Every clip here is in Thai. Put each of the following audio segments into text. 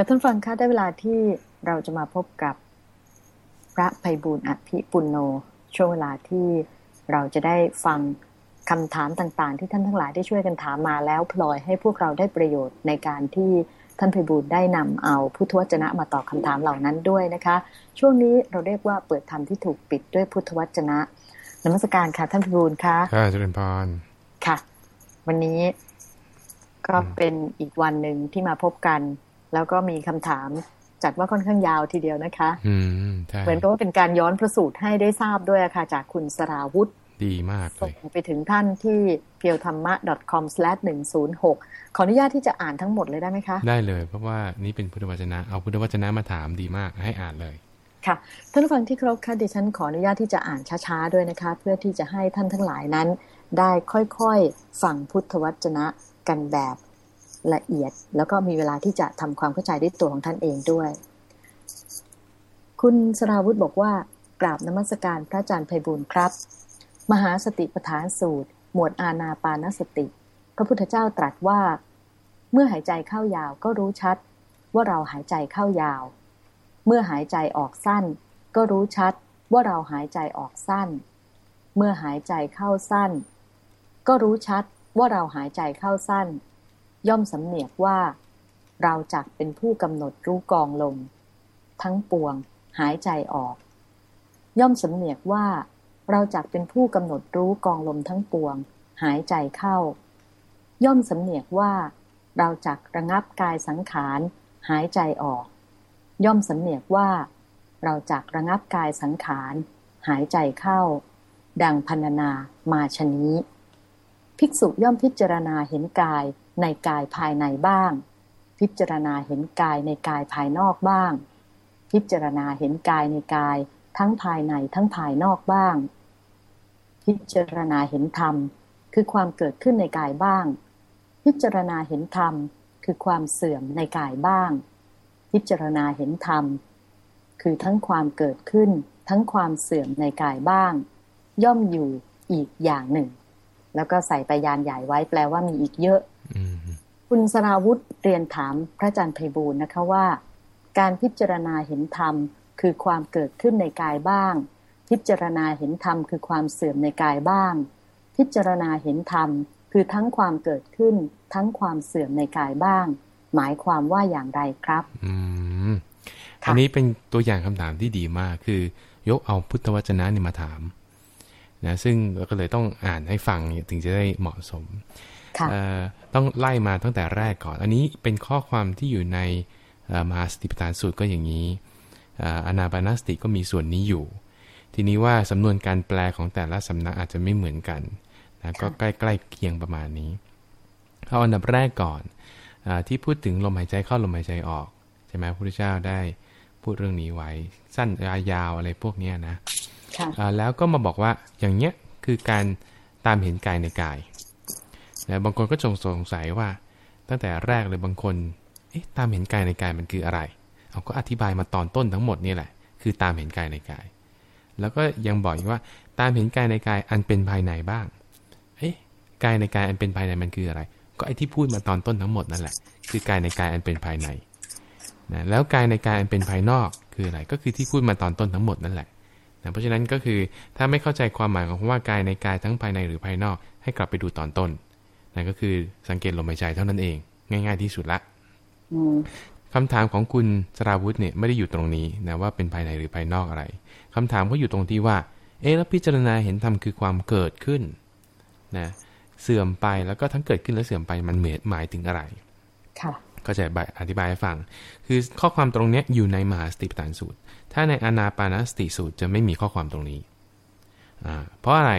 ค่ะท่านฟังคะได้เวลาที่เราจะมาพบกับพระภัยบุญอภิปุณโน ช่วงเวลาที่เราจะได้ฟังคำถามต่างๆ ที่ท่านทั้งหลายได้ช่วยกันถามมาแล้วพลอยให้พวกเราได้ประโยชน์ในการที่ท่านภัยบุญได้นำเอาพุทธวจนะมาตอบคำถามเหล่านั้นด้วยนะคะ ช่วงนี้เราเรียกว่าเปิดธรรมที่ถูกปิดด้วยพุทธวจนะนมัสการค่ะท่านภัยบุญค่ะค่ะเจริญพรค่ะ วันนี้ก็เป็นอีกวันหนึ่งที่มาพบกัน แล้วก็มีคำถามจัดว่าค่อนข้างยาวทีเดียวนะคะอืมเหมือนกับว่าเป็นการย้อนประสูตรให้ได้ทราบด้วยค่ะ จากคุณสราวุธดีมากเลยไปถึงท่านที่เพียวธรรมะ .com/106 ขออนุญาตที่จะอ่านทั้งหมดเลยได้ไหมคะ ได้เลย เพราะว่านี่เป็นพุทธวจนะ เอาพุทธวจนะมาถามดีมากให้อ่านเลย ค่ะ ท่านผู้ฟังที่เคารพค่ะดิฉันขออนุญาตที่จะอ่านช้าๆด้วยนะคะ เพื่อที่จะให้ท่านทั้งหลายนั้น ได้ค่อยๆ ฟังพุทธวจนะกันแบบ ละเอียด แล้วก็มีเวลาที่จะทำความเข้าใจด้วยตัวของท่านเองด้วย คุณสราวุธบอกว่ากราบนมัสการพระอาจารย์ไพบุญครับ มหาสติปัฏฐานสูตร หมวดอาณาปานสติ พระพุทธเจ้าตรัสว่า เมื่อหายใจเข้ายาวก็รู้ชัด ว่าเราหายใจเข้ายาว เมื่อหายใจออกสั้น ก็รู้ชัด ว่าเราหายใจออกสั้น เมื่อหายใจเข้าสั้น ก็รู้ชัดว่าเราหายใจเข้าสั้น ย่อมสำเนียกว่า เราจักเป็นผู้กำหนดรู้กองลม ทั้งปวงหายใจออก ย่อมสำเนียกว่า เราจักเป็นผู้กำหนดรู้กองลมทั้งปวง หายใจเข้า ย่อมสำเนียกว่า เราจักระงับกายสังขาร หายใจออก ย่อมสำเนียกว่า เราจักระงับกายสังขาร หายใจเข้า ดังพันนามาชนี้ ภิกษุย่อมพิจารณาเห็นกาย ในกายภายในบ้าง พิจารณาเห็นกายในกายภายนอกบ้าง พิจารณาเห็นกายในกาย ทั้งภายในทั้งภายนอกบ้าง พิจารณาเห็นธรรม คือความเกิดขึ้นในกายบ้าง พิจารณาเห็นธรรม คือความเสื่อมในกายบ้าง พิจารณาเห็นธรรม คือทั้งความเกิดขึ้น ทั้งความเสื่อมในกายบ้าง ย่อมอยู่อีกอย่างหนึ่ง แล้วก็ใส่ไปยานใหญ่ไว้แปลว่ามีอีกเยอะ คุณสราวุธเรียนถามพระอาจารย์ไพบูลนะคะว่า การพิจารณาเห็นธรรมคือความเกิดขึ้นในกายบ้าง พิจารณาเห็นธรรมคือความเสื่อมในกายบ้าง พิจารณาเห็นธรรมคือทั้งความเกิดขึ้น ทั้งความเสื่อมในกายบ้าง หมายความว่าอย่างไรครับอืมอันนี้เป็นตัวอย่างคำถามที่ดีมากคือยกเอาพุทธวจนะนี่มาถามนะซึ่งเราก็เลยต้องอ่านให้ฟังถึงจะได้เหมาะสม ต้องไล่มาตั้งแต่แรกก่อน อันนี้เป็นข้อความที่อยู่ในมหาสติปัฏฐานสูตรก็อย่างนี้อนาบานาสติก็มีส่วนนี้อยู่ ทีนี้ว่าสำนวนการแปลของแต่ละสำนักอาจจะไม่เหมือนกันนะก็ใกล้ๆเคียงประมาณนี้เอาอันดับแรกก่อนอที่พูดถึงลมหายใจเข้าลมหายใจออกใช่ไหมพระพุทธเจ้าได้พูดเรื่องนี้ไว้ สั้นยาวอะไรพวกนี้นะแล้วก็มาบอกว่าอย่างเนี้ยคือการตามเห็นกายในกาย นะบางคนก็จงสงสัยว่า ตั้งแต่แรกเลยบางคน เอ๊ะตามเห็นกายในกายมันคืออะไรเอาก็อธิบายมาตอนต้นทั้งหมดนี่แหละ คือตามเห็นกายในกาย แล้วก็ยังบอกอีกว่าตามเห็นกายในกายอันเป็นภายในบ้าง เอ๊ะกายในกายอันเป็นภายในมันคืออะไร ก็ไอ้ที่พูดมาตอนต้นทั้งหมดนั่นแหละ คือกายในกายอันเป็นภายในนะแล้วกายในกายอันเป็นภายนอกคืออะไร ก็คือที่พูดมาตอนต้นทั้งหมดนั่นแหละนะเพราะฉะนั้นก็คือถ้าไม่เข้าใจความหมายของคำว่ากายในกายทั้งภายในหรือภายนอก ให้กลับไปดูตอนต้น นั่นก็คือสังเกตลมหายใจเท่านั้นเอง ง่าย ๆที่สุดละคำถามของคุณสราวุธเนี่ยไม่ได้อยู่ตรงนี้นะว่าเป็นภายในหรือภายนอกอะไรคำถามก็อยู่ตรงที่ว่า เอ๊แล้วพิจารณาเห็นธรรมคือความเกิดขึ้นนะเสื่อมไปแล้วก็ทั้งเกิดขึ้นและเสื่อมไปมันเหมหมายถึงอะไรค่ะก็จะอธิบายให้ฟัง คือข้อความตรงนี้อยู่ในมหาสติปัฏฐานสูตร ถ้าในอนาปานสติสูตรจะไม่มีข้อความตรงนี้อ่าเพราะอะไร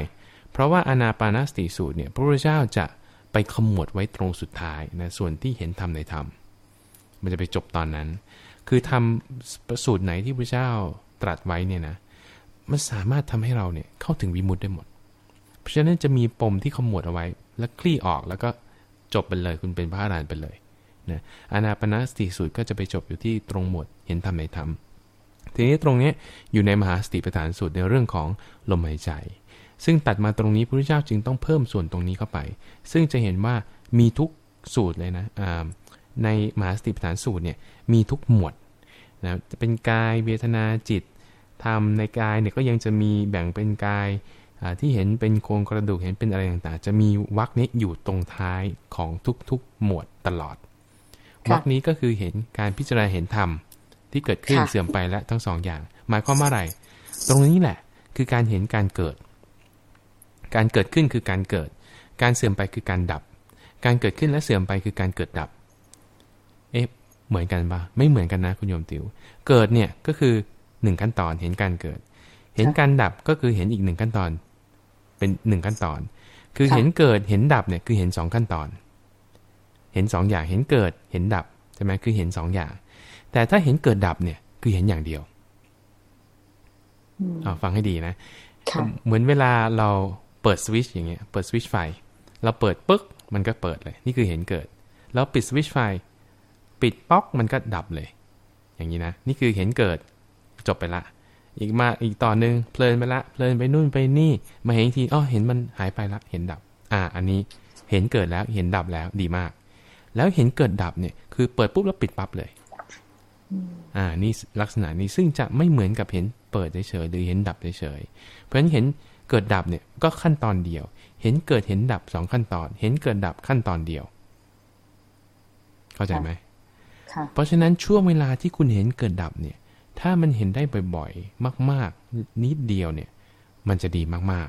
เพราะว่าอนาปานสติสูตรเนี่ยพระพุทธเจ้าจะ ไปขมวดไว้ตรงสุดท้ายนะส่วนที่เห็นธรรมในธรรม มันจะไปจบตอนนั้น คือทำสูตรไหนที่พระเจ้าตรัสไว้เนี่ยนะมันสามารถทำให้เราเนี่ยเข้าถึงวิมุตได้หมด เพราะฉะนั้นจะมีปมที่ขมวดเอาไว้ แล้วคลี่ออกแล้วก็จบไปเลยคุณเป็นพระอรหันต์ไปเลยนะอนาปนาสติสูตรก็จะไปจบอยู่ที่ตรงหมดเห็นธรรมในธรรมทีนี้ตรงนี้อยู่ในมหาสติปัฏฐานสูตรในเรื่องของลมหายใจ ซึ่งตัดมาตรงนี้พระพุทธเจ้าจึงต้องเพิ่มส่วนตรงนี้เข้าไป ซึ่งจะเห็นว่ามีทุกสูตรเลยนะในมหาสติปัฏฐานสูตรเนี่ยมีทุกหมวดนะจะเป็นกายเวทนาจิตธรรมในกายเนี่ยก็ยังจะมีแบ่งเป็นกายที่เห็นเป็นโครงกระดูกเห็นเป็นอะไรต่างๆ จะมีวรรคนี้อยู่ตรงท้ายของทุกๆหมวดตลอดวรรคนี้ก็คือเห็นการพิจารณาเห็นธรรมที่เกิดขึ้นเสื่อมไปและทั้งสองอย่าง หมายความว่าอะไร ตรงนี้แหละ คือการเห็นการเกิด การเกิดขึ้นคือการเกิด การเสื่อมไปคือการดับ การเกิดขึ้นและเสื่อมไปคือการเกิดดับ เอ๊ะ เหมือนกันปะไม่เหมือนกันนะคุณโยมติวเกิดเนี่ยก็คือหนึ่งขั้นตอนเห็นการเกิด เห็นการดับก็คือเห็นอีกหนึ่งขั้นตอน เป็นหนึ่งขั้นตอน คือเห็นเกิดเห็นดับเนี่ยคือเห็นสองขั้นตอน เห็นสองอย่าง เห็นเกิด เห็นดับใช่ไหมคือเห็นสองอย่าง แต่ถ้าเห็นเกิดดับเนี่ยคือเห็นอย่างเดียวเอาฟังให้ดีนะ เหมือนเวลาเรา เปิดสวิตช์อย่างเงี้ยเปิดสวิตช์ไฟ เราเปิดปึ๊กมันก็เปิดเลย นี่คือเห็นเกิด แล้วปิดสวิตช์ไฟ ปิดป๊อกมันก็ดับเลย อย่างนี้นะ นี่คือเห็นเกิดจบไปละ อีกมาอีกต่อหนึ่งเพลินไปละ เพลินไปนู่นไปนี่ มาเห็นทีอ๋อเห็นมันหายไปละ เห็นดับ อ่า อันนี้เห็นเกิดแล้วเห็นดับแล้วดีมาก แล้วเห็นเกิดดับเนี่ยคือเปิดปุ๊บแล้วปิดปั๊บเลย อ่า นี่ลักษณะนี้ซึ่งจะไม่เหมือนกับเห็นเปิดเฉยๆหรือเห็นดับเฉยๆเพราะฉะนั้นเห็น เกิดดับเนี่ยก็ขั้นตอนเดียว เห็นเกิดเห็นดับสองขั้นตอน เห็นเกิดดับขั้นตอนเดียว เข้าใจไหมเพราะฉะนั้นช่วงเวลาที่คุณเห็นเกิดดับเนี่ย ถ้ามันเห็นได้บ่อยๆ มาก ๆ นิดเดียวเนี่ย มันจะดีมาก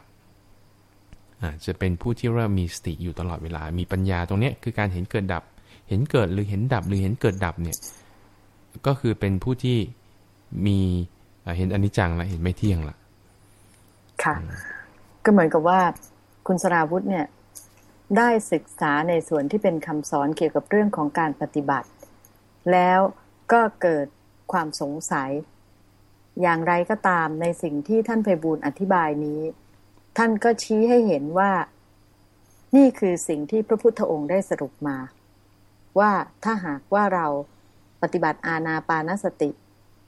ๆอาจจะเป็นผู้ที่เริ่มมีสติอยู่ตลอดเวลา มีปัญญาตรงนี้คือการเห็นเกิดดับ เห็นเกิดหรือเห็นดับ หรือเห็นเกิดดับเนี่ย ก็คือเป็นผู้ที่มีเห็นอนิจจังละเห็นไม่เที่ยงละ ค่ะ ก็เหมือนกับว่าคุณสราวุธเนี่ย ได้ศึกษาในส่วนที่เป็นคำสอนเกี่ยวกับเรื่องของการปฏิบัติ แล้วก็เกิดความสงสัย อย่างไรก็ตามในสิ่งที่ท่านไพบูลอธิบายนี้ ท่านก็ชี้ให้เห็นว่า นี่คือสิ่งที่พระพุทธองค์ได้สรุปมา ว่าถ้าหากว่าเราปฏิบัติอาณาปานสติ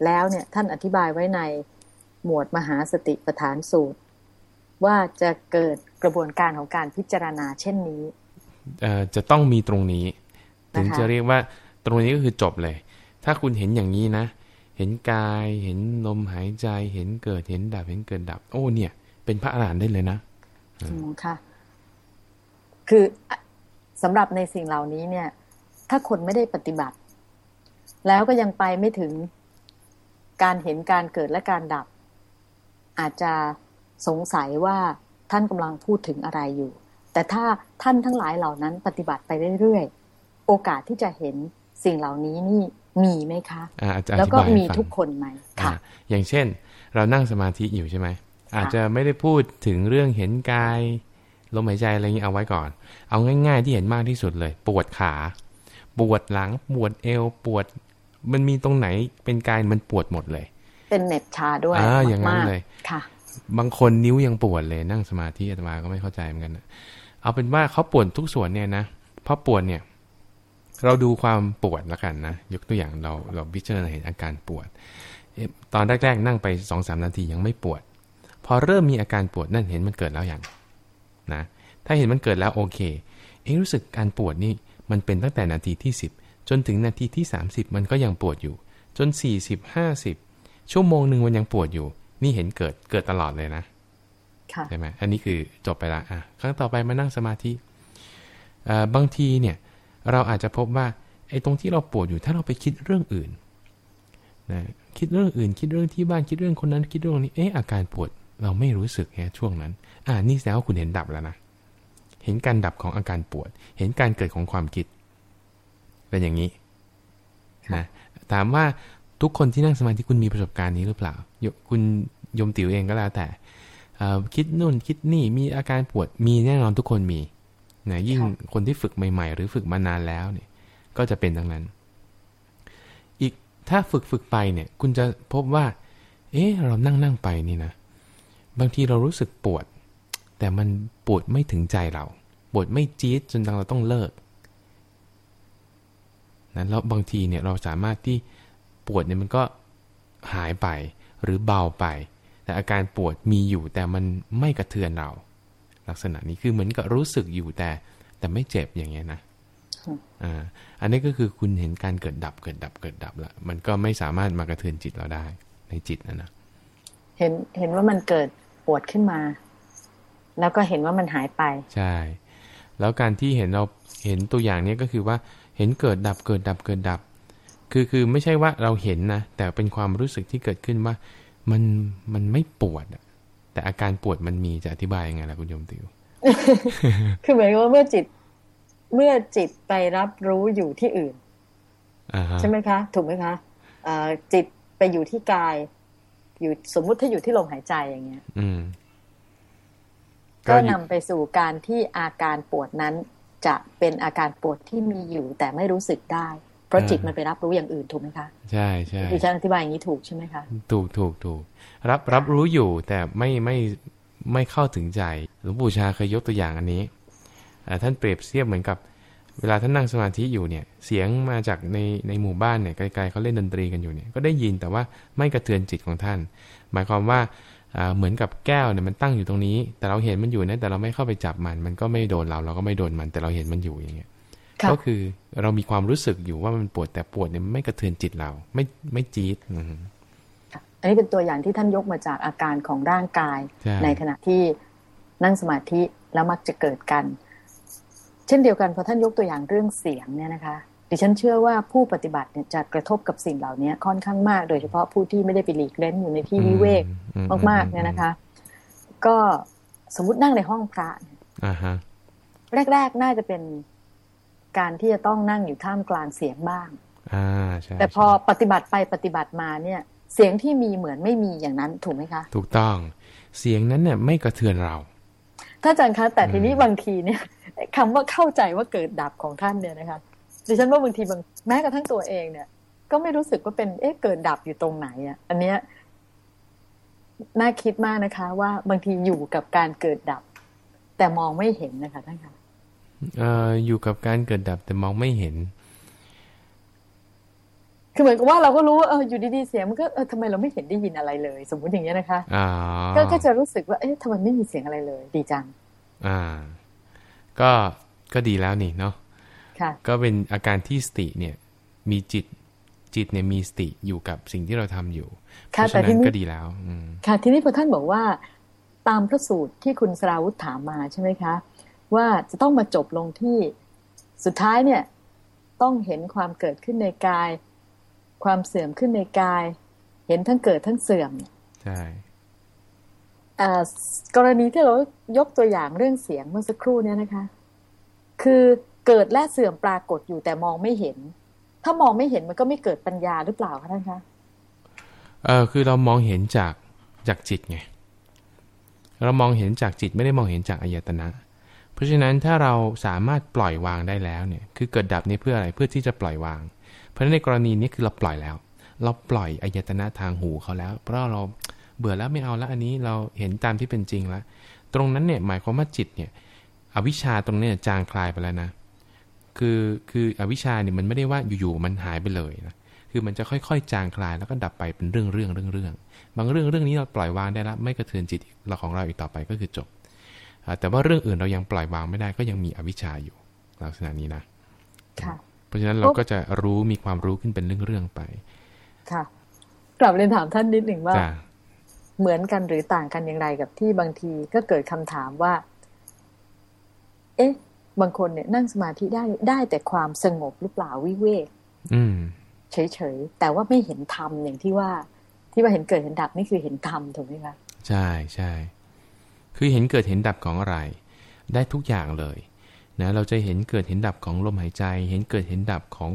แล้วเนี่ยท่านอธิบายไว้ใน หมวดมหาสติปัฏฐานสูตร ว่าจะเกิดกระบวนการของการพิจารณาเช่นนี้จะต้องมีตรงนี้ ถึงจะเรียกว่าตรงนี้ก็คือจบเลย ถ้าคุณเห็นอย่างนี้นะ เห็นกายเห็นลมหายใจเห็นเกิดเห็นดับเห็นเกิดดับ โอ้เนี่ย เป็นพระอรหันต์ได้เลยนะอืมค่ะ คือสำหรับในสิ่งเหล่านี้เนี่ย ถ้าคนไม่ได้ปฏิบัติ แล้วก็ยังไปไม่ถึงการเห็นการเกิดและการดับ อาจจะสงสัยว่าท่านกำลังพูดถึงอะไรอยู่ แต่ถ้าท่านทั้งหลายเหล่านั้นปฏิบัติไปเรื่อยๆ โอกาสที่จะเห็นสิ่งเหล่านี้นี่มีไหมคะแล้วก็มีทุกคนไหมค่ะอย่างเช่น เรานั่งสมาธิอยู่ใช่ไหม อาจจะไม่ได้พูดถึงเรื่องเห็นกายลมหายใจอะไรอย่างนี้เอาไว้ก่อน เอาง่าย ๆ ที่เห็นมากที่สุดเลย ปวดขา ปวดหลัง ปวดเอว ปวด มันมีตรงไหนเป็นกายมันปวดหมดเลย เป็นเน็บชาด้วยอ่าอย่างนั้นเลยค่ะ บางคนนิ้วยังปวดเลยนั่งสมาธิอาตมาก็ไม่เข้าใจเหมือนกันนะเอาเป็นว่าเขาปวดทุกส่วนเนี่ยนะเพราะปวดเนี่ย เราดูความปวดละกันนะยกตัวอย่างเราเราพิจารณาเห็นอาการปวดตอนแรกๆนั่งไปสองสามนาทียังไม่ปวด พอเริ่มมีอาการปวดนั่นเห็นมันเกิดแล้วอย่างนะ ถ้าเห็นมันเกิดแล้วโอเค เองรู้สึกการปวดนี่มันเป็นตั้งแต่นาทีที่สิบจนถึงนาทีที่ 30 มันก็ยังปวดอยู่ จน 40 50 ชั่วโมงหนึ่งมันยังปวดอยู่ นี่เห็นเกิดเกิดตลอดเลยนะใช่ไหมอันนี้คือจบไปละอะครั้งต่อไปมานั่งสมาธิบางทีเนี่ย เราอาจจะพบว่าไอ้ตรงที่เราปวดอยู่ถ้าเราไปคิดเรื่องอื่นนะคิดเรื่องอื่น คิดเรื่องที่บ้านคิดเรื่องคนนั้น คิดเรื่องนี้เอ๊ะอาการปวดเราไม่รู้สึกแค่ช่วงนั้น อ่านี่แสดงว่าคุณเห็นดับแล้วนะเห็นการดับของอาการปวด เห็นการเกิดของความคิด เป็นอย่างนี้นะถามว่า ทุกคนที่นั่งสมาธิคุณมีประสบการณ์นี้หรือเปล่า คุณยมติ๋วเองก็แล้วแต่คิดนู่นคิดนี่มีอาการปวดมีแน่นอนทุกคนมีนะยิ่งคนที่ฝึกใหม่ๆ หรือฝึกมานานแล้วเนี่ย ก็จะเป็นดังนั้น อีกถ้าฝึกฝึกไปเนี่ย คุณจะพบว่า เอ๊ะเรานั่งนั่งไปนี่นะบางทีเรารู้สึกปวด แต่มันปวดไม่ถึงใจเราปวดไม่จี๊ดจนเราต้องเลิกนะแล้วบางทีเนี่ยเราสามารถที่ ปวดเนี่ยมันก็หายไปหรือเบาไป แต่อาการปวดมีอยู่แต่มันไม่กระเทือนเรา ลักษณะนี้คือเหมือนกับรู้สึกอยู่แต่แต่ไม่เจ็บอย่างเงี้ยนะอ่าอันนี้ก็คือคุณเห็นการเกิดดับเกิดดับเกิดดับละมันก็ไม่สามารถมากระเทือนจิตเราได้ในจิตนะนะเห็นเห็นว่ามันเกิดปวดขึ้นมา แล้วก็เห็นว่ามันหายไป ใช่ แล้วการที่เห็นเราเห็นตัวอย่างนี้ก็คือว่าเห็นเกิดดับเกิดดับเกิดดับ คือคือไม่ใช่ว่าเราเห็นนะ แต่เป็นความรู้สึกที่เกิดขึ้นว่ามันมันไม่ปวดอะแต่อาการปวดมันมีจะอธิบายยังไงล่ะคุณโยมติว คือเหมือนว่าเมื่อจิตเมื่อจิตไปรับรู้อยู่ที่อื่นใช่ไหมคะ ถูกไหมคะจิตไปอยู่ที่กาย อยู่สมมุติถ้าอยู่ที่ลมหายใจอย่างเงี้ย อืก็นำไปสู่การที่อาการปวดนั้น จะเป็นอาการปวดที่มีอยู่แต่ไม่รู้สึกได้เพ ราะจิตมันไปรับรู้อย่างอื่นถูกไหมคะใช่ใช่ดิฉันอธิบายอย่างนี้ถูกใช่ไหมคะถูกถูกถูกรับรับรู้อยู่แต่ไม่ไม่ไม่เข้าถึงใจหลวงปู่ชาเคยยกตัวอย่างอันนี้ท่านเปรียบเทียบเหมือนกับ เวลาท่านนั่งสมาธิอยู่เนี่ย เสียงมาจากในในหมู่บ้านเนี่ยไกลๆเขาเล่นดนตรีกันอยู่เนี่ยก็ได้ยินแต่ว่าไม่กระเทือนจิตของท่าน หมายความว่าเหมือนกับแก้วเนี่ยมันตั้งอยู่ตรงนี้ แต่เราเห็นมันอยู่นะแต่เราไม่เข้าไปจับมัน มันก็ไม่โดนเราเราก็ไม่โดนมัน แต่เราเห็นมันอยู่อย่างเงี้ย ก็คือเรามีความรู้สึกอยู่ว่ามันปวดแต่ปวดเนี่ยไม่กระเทือนจิตเรา ไม่ไม่จี๊ดอันนี้เป็นตัวอย่างที่ท่านยกมาจากอาการของร่างกาย ในขณะที่นั่งสมาธิแล้วมักจะเกิดกัน เช่นเดียวกันพอท่านยกตัวอย่างเรื่องเสียงเนี่ยนะคะดิฉันเชื่อว่าผู้ปฏิบัติเนี่ยจะกระทบกับสิ่งเหล่านี้ค่อนข้างมาก โดยเฉพาะผู้ที่ไม่ได้ไปหลีกเล่นอยู่ในที่วิเวกมากๆเนี่ยนะคะ ก็สมมุตินั่งในห้องพระแรกๆน่าจะเป็น การที่จะต้องนั่งอยู่ท่ามกลางเสียงบ้างแต่พอปฏิบัติไปปฏิบัติมาเนี่ย เสียงที่มีเหมือนไม่มีอย่างนั้นถูกไหมคะ ถูกต้อง เสียงนั้นเนี่ยไม่กระเทือนเราถ้าอาจารย์คะแต่ทีนี้บางทีเนี่ยคำว่าเข้าใจว่าเกิดดับของท่านเนี่ยนะคะดิฉันว่าบางทีบางแม้กระทั่งตัวเองเนี่ย ก็ไม่รู้สึกว่าเป็นเอ๊ะเกิดดับอยู่ตรงไหนอะ อันเนี้ยน่าคิดมากนะคะ ว่าบางทีอยู่กับการเกิดดับ แต่มองไม่เห็นนะคะท่านคะเอ่ออยู่กับการเกิดดับแต่มองไม่เห็น คือเหมือนกับว่าเราก็รู้ว่าเอออยู่ดีๆเสียงมันก็เออทำไมเราไม่เห็นได้ยินอะไรเลย สมมุติอย่างเงี้ยนะคะก็ก็จะรู้สึกว่าเอ๊ะทำไมไม่มีเสียงอะไรเลย ดีจัง อ่า ก็ก็ดีแล้วนี่เนาะค่ะก็เป็นอาการที่สติเนี่ย มีจิตจิตเนี่ยมีสติอยู่กับสิ่งที่เราทำอยู่เพราะฉะนั้นก็ดีแล้วค่ะทีนี้พอท่านบอกว่า ตามพระสูตรที่คุณสราวุธถามมาใช่ไหมคะ ว่าจะต้องมาจบลงที่สุดท้ายเนี่ย ต้องเห็นความเกิดขึ้นในกาย ความเสื่อมขึ้นในกาย เห็นทั้งเกิดทั้งเสื่อมใช่กรณีที่เรายกตัวอย่างเรื่องเสียงเมื่อสักครู่เนี่ยนะคะ คือเกิดและเสื่อมปรากฏอยู่แต่มองไม่เห็น ถ้ามองไม่เห็นมันก็ไม่เกิดปัญญาหรือเปล่าคะท่านคะเออคือเรามองเห็นจากจากจิตไงเรามองเห็นจากจิตไม่ได้มองเห็นจากอายตนะ เพราะฉะนั้นถ้าเราสามารถปล่อยวางได้แล้วเนี่ยคือเกิดดับนี้เพื่ออะไรเพื่อที่จะปล่อยวาง เพราะฉะนั้นในกรณีนี้คือเราปล่อยแล้ว เราปล่อยอายตนะทางหูเขาแล้ว เพราะเราเบื่อแล้วไม่เอาแล้วอันนี้เราเห็นตามที่เป็นจริงแล้ว ตรงนั้นเนี่ยหมายความว่าจิตเนี่ยอวิชชาตรงนี้จางคลายไปแล้วนะ คือคืออวิชชาเนี่ยมันไม่ได้ว่าอยู่ๆมันหายไปเลยนะคือมันจะค่อยๆ จางคลายแล้วก็ดับไปเป็นเรื่องเรื่องเรื่องเรื่องบางเรื่องเรื่องนี้เราปล่อยวางได้แล้วไม่กระเทือนจิตเราของเราอีกต่อไปก็คือจบ แต่ว่าเรื่องอื่นเรายังปล่อยวางไม่ได้ก็ยังมีอวิชชาอยู่ลักษณะนี้นะค่ะราะฉะนั้นเราก็จะรู้มีความรู้ขึ้นเป็นเรื่องๆไป ค่ะ กลับเรียนถามท่านนิดหนึ่งว่า เหมือนกันหรือต่างกันอย่างไรกับที่บางทีก็เกิดคำถามว่า เอ๊ะ บางคนเนี่ยนั่งสมาธิได้ได้แต่ความสงบหรือเปล่าวิเวกเฉยๆแต่ว่าไม่เห็นธรรมอย่างที่ว่า ที่ว่าเห็นเกิดเห็นดับนี่คือเห็นธรรมถูกไหมคะใช่ใช่ คือเห็นเกิดเห็นดับของอะไร ได้ทุกอย่างเลยนะเราจะเห็นเกิดเห็นดับของลมหายใจ เห็นเกิดเห็นดับของ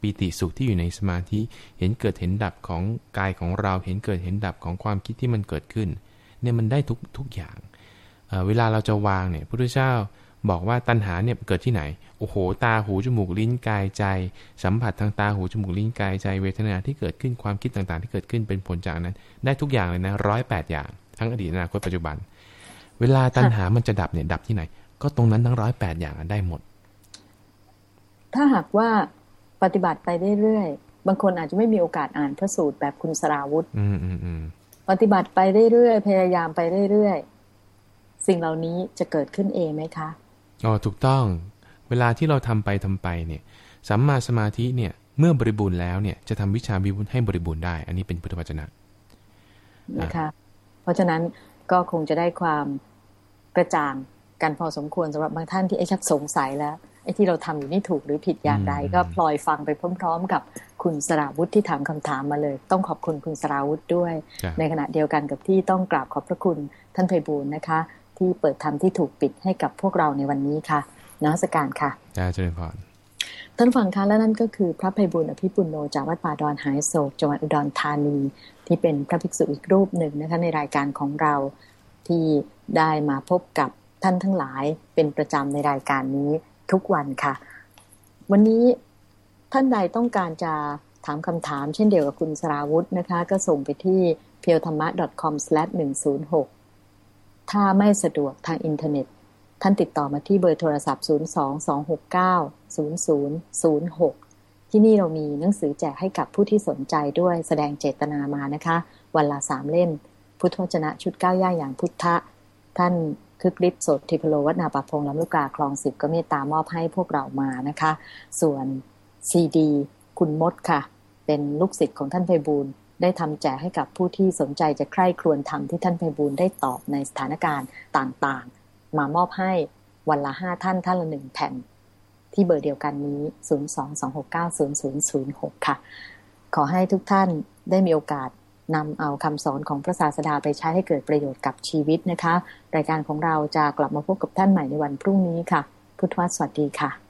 ปีติสุขที่อยู่ในสมาธิ เห็นเกิดเห็นดับของกายของเรา เห็นเกิดเห็นดับของความคิดที่มันเกิดขึ้น เนี่ยมันได้ทุกทุกอย่างเเวลาเราจะวางเนี่ยพระพุทธเจ้าบอกว่าตัณหาเนี่ยเกิดที่ไหน โอ้โห ตาหูจมูกลิ้นกายใจ สัมผัสทางตาหูจมูกลิ้นกายใจเวทนาที่เกิดขึ้นความคิดต่างๆ ที่เกิดขึ้นเป็นผลจากนั้น ได้ทุกอย่างเลยนะร้อยแปดอย่าง ทั้งอดีตอนาคตปัจจุบันเวลาตัณหามันจะดับเนี่ยดับที่ไหน ก็ตรงนั้นทั้งร้อยแปดอย่างได้หมด ถ้าหากว่าปฏิบัติไปเรื่อยๆบางคนอาจจะไม่มีโอกาสอ่านพระสูตรแบบคุณสราวุธปฏิบัติไปเรื่อยๆพยายามไปเรื่อยๆสิ่งเหล่านี้จะเกิดขึ้นเองไหมคะอ๋อถูกต้อง เวลาที่เราทำไปทำไปเนี่ยสัมมาสมาธิเนี่ย เมื่อบริบูรณ์แล้วเนี่ยจะทำวิชาวิบุญให้บริบูรณ์ได้ อันนี้เป็นพุทธวจนะนะคะ เพราะฉะนั้นก็คงจะได้ความ กระจ่างกันพอสมควรสำหรับบางท่านที่ไอ้ชักสงสัยแล้วไอ้ที่เราทำอยู่นี่ถูกหรือผิดอย่างไร ก็พลอยฟังไปพร้อม ๆ กับคุณสราวุฒิที่ถามคำถามมาเลย ต้องขอบคุณคุณสราวุฒิด้วย ในขณะเดียวกันกับที่ต้องกราบขอบพระคุณท่านไพบูลนะคะ ที่เปิดธรรมที่ถูกปิดให้กับพวกเราในวันนี้ค่ะนักสการค่ะจ้าเจริญพรท่านฟังคะและนั่นก็คือพระไพบุญอภิปุโนจากวัดป่าดอนหายโศกจังหวัดอุดรธานี ที่เป็นพระภิกษุอีกรูปหนึ่งนะคะในรายการของเรา ที่ได้มาพบกับท่านทั้งหลายเป็นประจำในรายการนี้ทุกวันค่ะ วันนี้ท่านใดต้องการจะถามคำถามเช่นเดียวกับคุณสราวุธนะคะ ก็ส่งไปที่ p e e l t h a m a c o m 1 0 6 ถ้าไม่สะดวกทางอินเทอร์เน็ต ท่านติดต่อมาที่เบอร์โทรศัพท์ 022690006 ที่นี่เรามีหนังสือแจกให้กับผู้ที่สนใจด้วยแสดงเจตนามานะคะ วันละสามเล่ม พุทธวจนะชุดก้าวย่าอย่างพุทธะ ท่านคึกฤทธิ์สดทิพโลวัฒนาปะพงลำลูกกาคลองสิบก็เมตตามอบให้พวกเรามานะคะ ส่วนซีดี คุณมดค่ะ เป็นลูกศิษย์ของท่านไพบูลได้ทำแจกให้กับผู้ที่สนใจจะใคร่ครวญธรรมที่ท่านไพบูลได้ตอบในสถานการณ์ต่างๆ มามอบให้วันละห้าท่านท่านละหนึ่งแผ่น ที่เบอร์เดียวกันนี้ 022690006 ค่ะ ขอให้ทุกท่านได้มีโอกาส นำเอาคำสอนของพระศาสดาไปใช้ให้เกิดประโยชน์กับชีวิตนะคะ รายการของเราจะกลับมาพบกับท่านใหม่ในวันพรุ่งนี้ค่ะ พุทธวสวัสดีค่ะ